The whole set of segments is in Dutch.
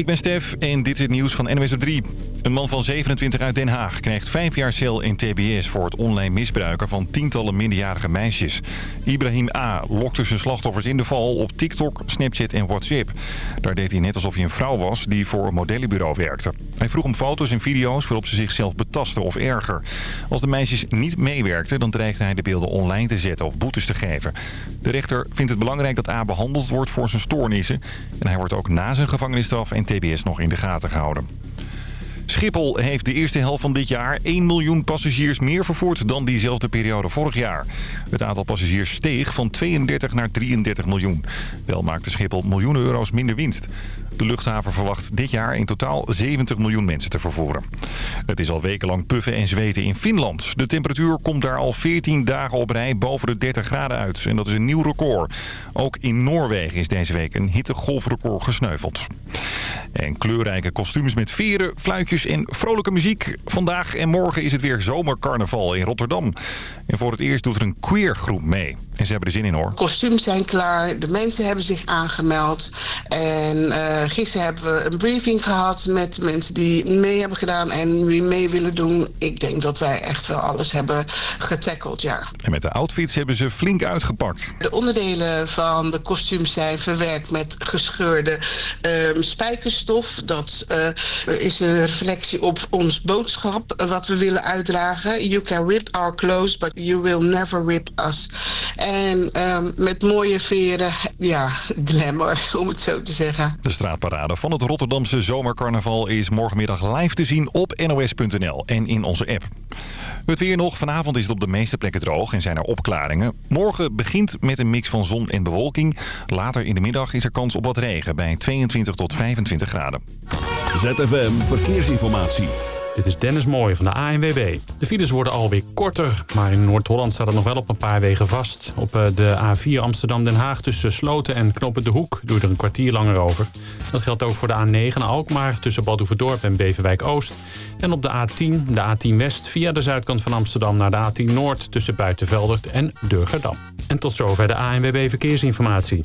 ik ben Stef en dit is het nieuws van NWS op 3. Een man van 27 uit Den Haag krijgt vijf jaar cel in TBS... voor het online misbruiken van tientallen minderjarige meisjes. Ibrahim A. lokte zijn slachtoffers in de val op TikTok, Snapchat en WhatsApp. Daar deed hij net alsof hij een vrouw was die voor een modellenbureau werkte. Hij vroeg om foto's en video's waarop ze zichzelf betasten of erger. Als de meisjes niet meewerkten, dan dreigde hij de beelden online te zetten of boetes te geven. De rechter vindt het belangrijk dat A behandeld wordt voor zijn stoornissen. En hij wordt ook na zijn gevangenisstraf en TBS nog in de gaten gehouden. Schiphol heeft de eerste helft van dit jaar 1 miljoen passagiers meer vervoerd dan diezelfde periode vorig jaar. Het aantal passagiers steeg van 32 naar 33 miljoen. Wel maakte Schiphol miljoenen euro's minder winst. De luchthaven verwacht dit jaar in totaal 70 miljoen mensen te vervoeren. Het is al wekenlang puffen en zweten in Finland. De temperatuur komt daar al 14 dagen op rij boven de 30 graden uit. En dat is een nieuw record. Ook in Noorwegen is deze week een hittegolfrecord gesneuveld. En kleurrijke kostuums met veren, fluitjes en vrolijke muziek. Vandaag en morgen is het weer zomercarnaval in Rotterdam. En voor het eerst doet er een queergroep mee. En ze hebben er zin in hoor. Kostuums zijn klaar, de mensen hebben zich aangemeld. En uh, gisteren hebben we een briefing gehad met mensen die mee hebben gedaan en wie mee willen doen. Ik denk dat wij echt wel alles hebben getackled, ja. En met de outfits hebben ze flink uitgepakt. De onderdelen van de kostuums zijn verwerkt met gescheurde uh, spijkerstof. Dat uh, is een reflectie op ons boodschap wat we willen uitdragen. You can rip our clothes, but you will never rip us. En um, met mooie veren, ja, glamour, om het zo te zeggen. De straatparade van het Rotterdamse zomercarnaval is morgenmiddag live te zien op nos.nl en in onze app. Het weer nog. Vanavond is het op de meeste plekken droog en zijn er opklaringen. Morgen begint met een mix van zon en bewolking. Later in de middag is er kans op wat regen bij 22 tot 25 graden. ZFM Verkeersinformatie. Dit is Dennis Mooij van de ANWB. De files worden alweer korter, maar in Noord-Holland staat het nog wel op een paar wegen vast. Op eh, de A4 Amsterdam-Den Haag tussen Sloten en Knoppen de Hoek doe je er een kwartier langer over. Dat geldt ook voor de A9 Alkmaar tussen Badhoevedorp en Beverwijk-Oost. En op de A10, de A10 West via de zuidkant van Amsterdam naar de A10 Noord tussen Buitenveldert en Durgerdam. En tot zover de ANWB Verkeersinformatie.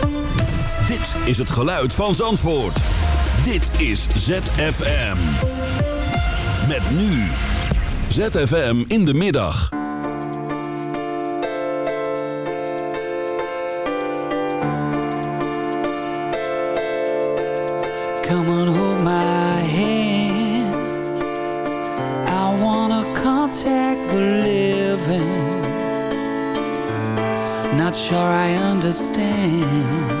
Dit is het geluid van Zandvoort. Dit is ZFM. Met nu. ZFM in de middag. Come on, hold my hand. I wanna contact the living. Not sure I understand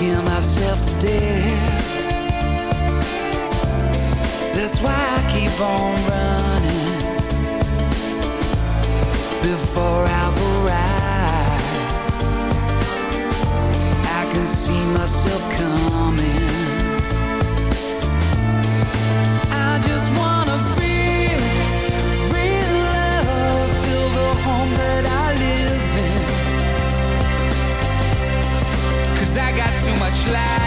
Scare myself to death. That's why I keep on running before I've. I can see myself coming. much light.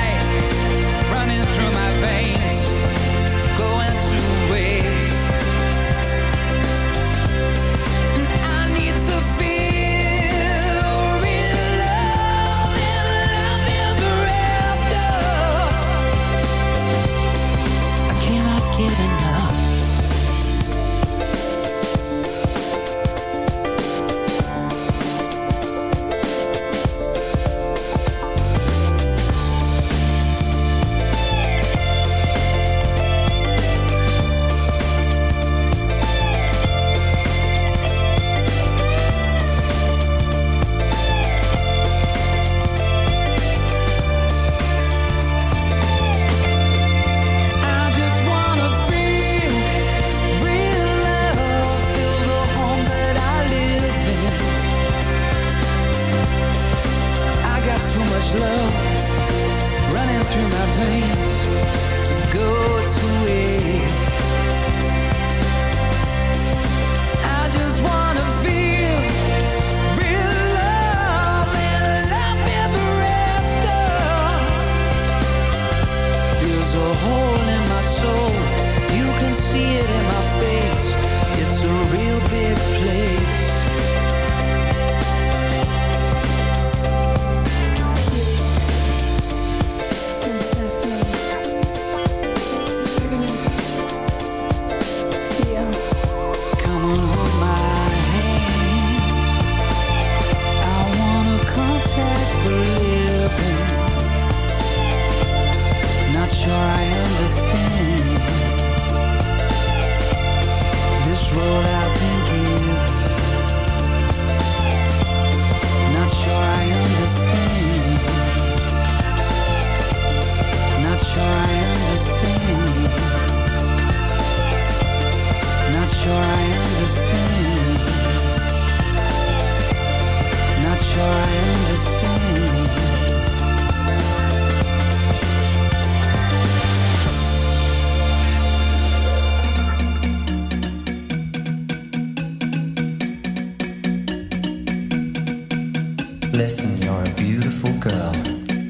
Listen, you're a beautiful girl.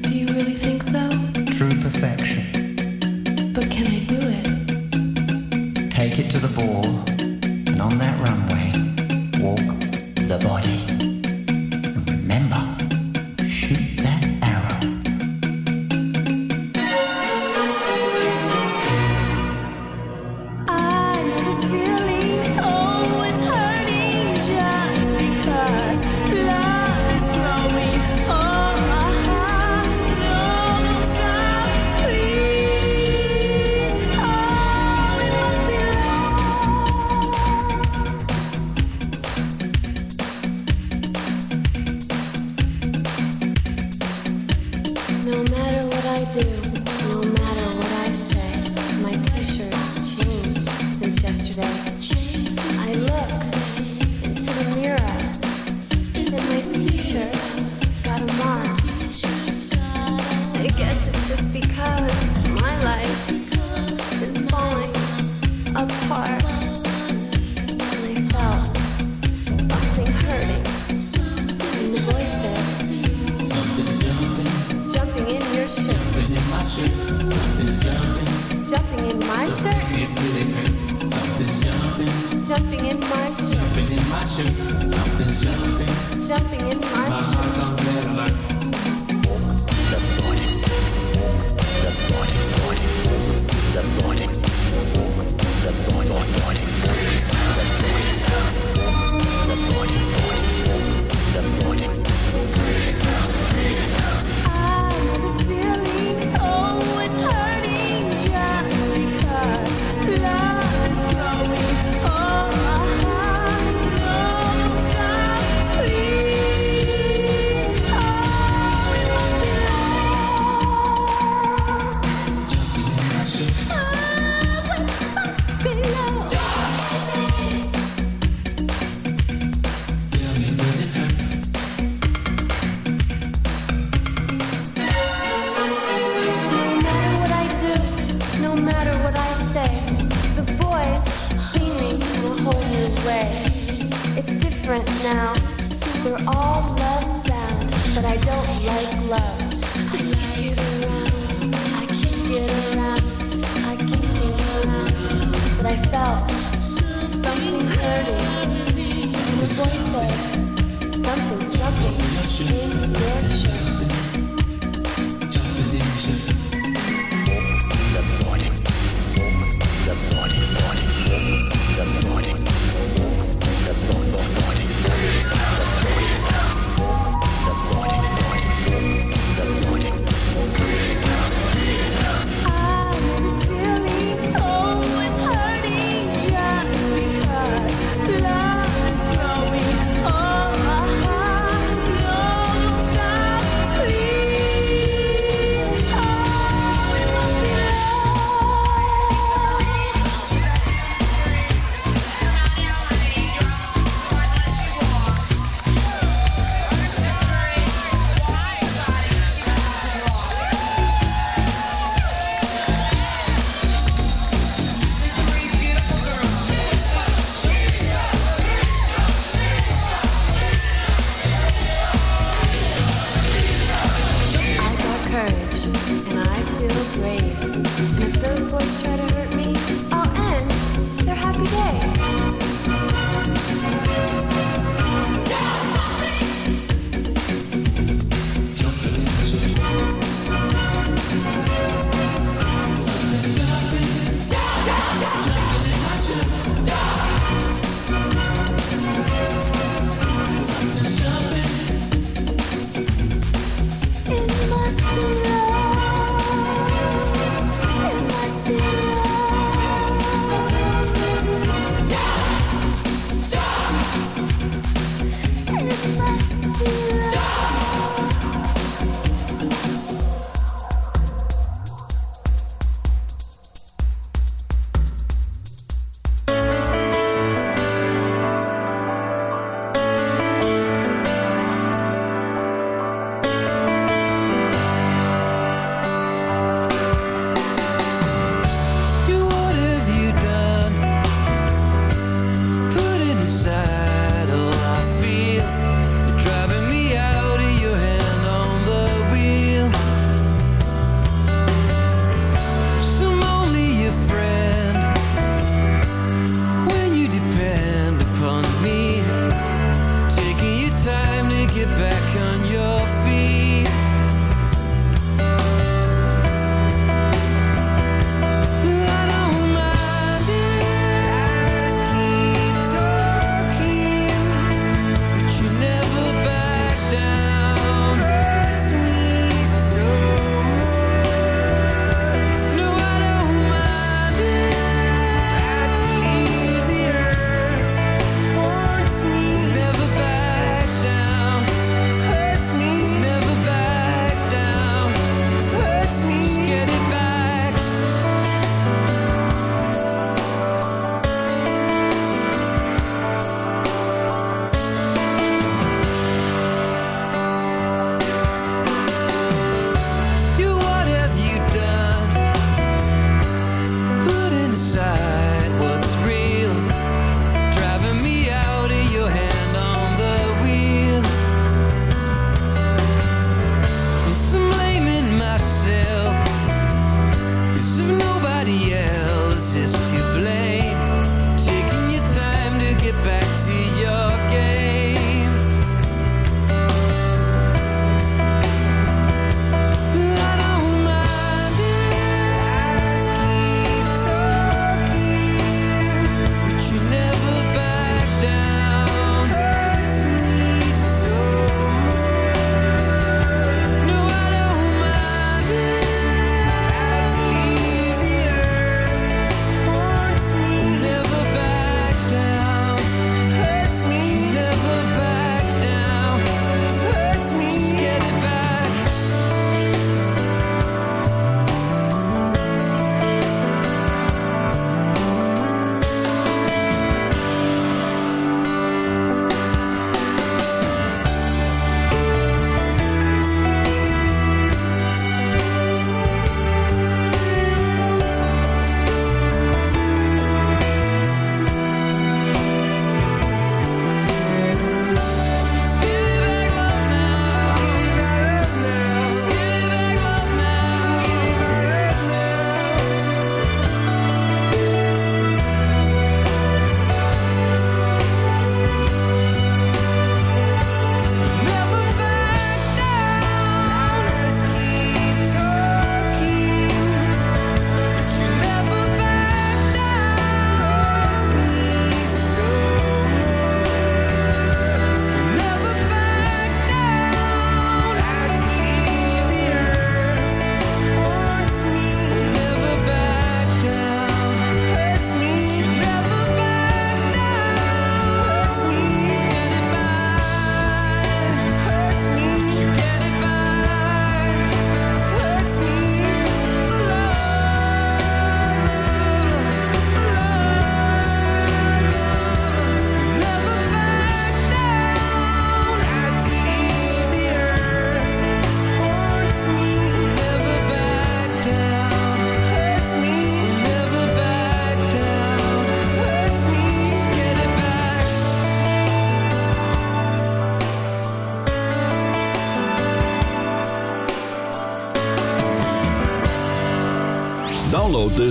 Do you really think so? True perfection. But can I do it? Take it to the board.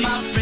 my friend.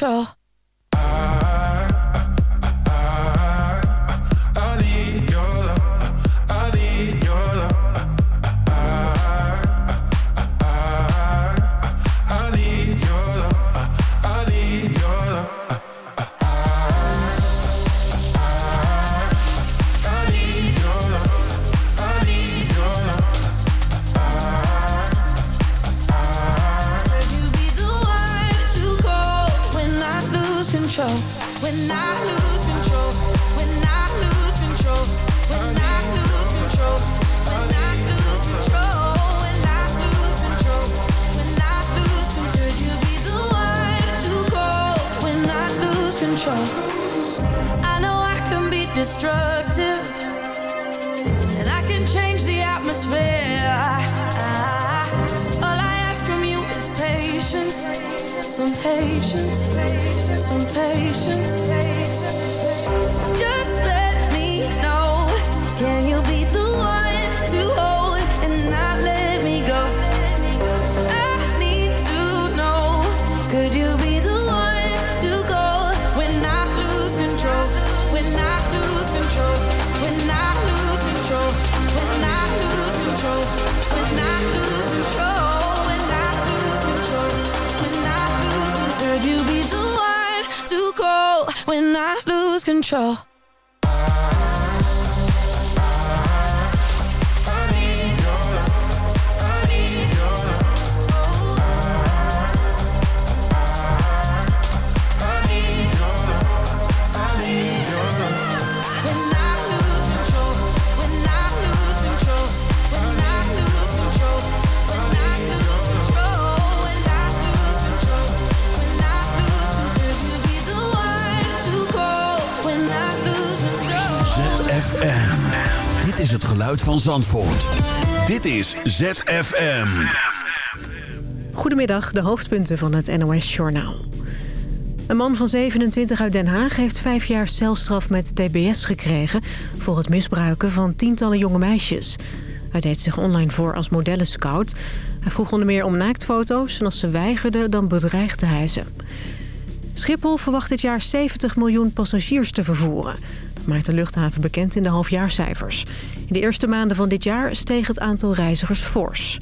Control? When I lose control? Is het geluid van Zandvoort. Dit is ZFM. Goedemiddag, de hoofdpunten van het NOS-journaal. Een man van 27 uit Den Haag heeft vijf jaar celstraf met tbs gekregen... voor het misbruiken van tientallen jonge meisjes. Hij deed zich online voor als modellenscout. Hij vroeg onder meer om naaktfoto's en als ze weigerden, dan bedreigde hij ze. Schiphol verwacht dit jaar 70 miljoen passagiers te vervoeren. Maakt de luchthaven bekend in de halfjaarcijfers. In de eerste maanden van dit jaar steeg het aantal reizigers fors.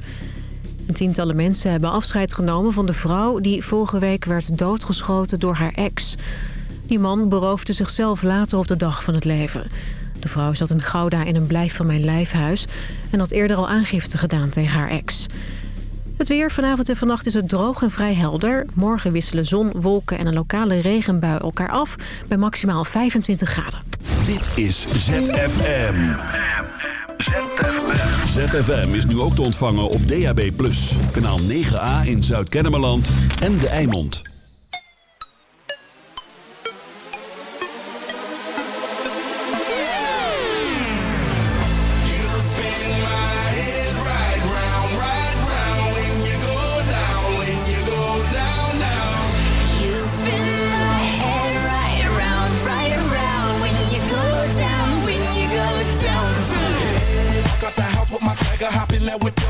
En tientallen mensen hebben afscheid genomen van de vrouw... die vorige week werd doodgeschoten door haar ex. Die man beroofde zichzelf later op de dag van het leven. De vrouw zat in Gouda in een blijf van mijn lijfhuis... en had eerder al aangifte gedaan tegen haar ex. Het weer vanavond en vannacht is het droog en vrij helder. Morgen wisselen zon, wolken en een lokale regenbui elkaar af... bij maximaal 25 graden. Dit is ZFM. ZFM is nu ook te ontvangen op DAB+. Kanaal 9A in Zuid-Kennemerland en De Eimond.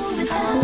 with us.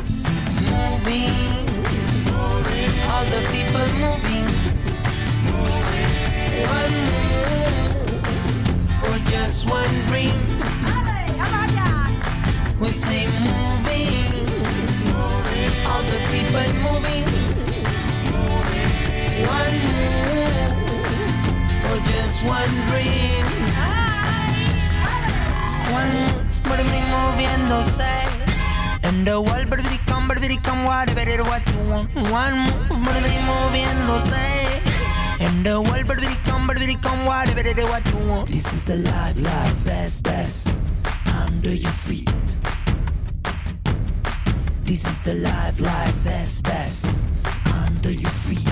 All the people moving. One move for just one dream. We say moving, all the people moving. One move for just one dream. One move, baby, moviéndose. And the world, come, baby, come, whatever what you want. One move, baby, moviéndose. And the world, baby, come, baby, come, whatever what you want. This is the life, life, best, best. Under your feet. This is the life, life, best, best. Under your feet.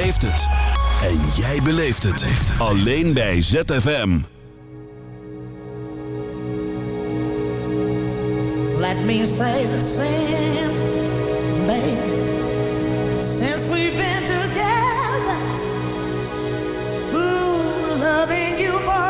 Heeft het. En jij beleeft het. Alleen bij ZFM. Let me say the since, baby, since we've been together, ooh, loving you forever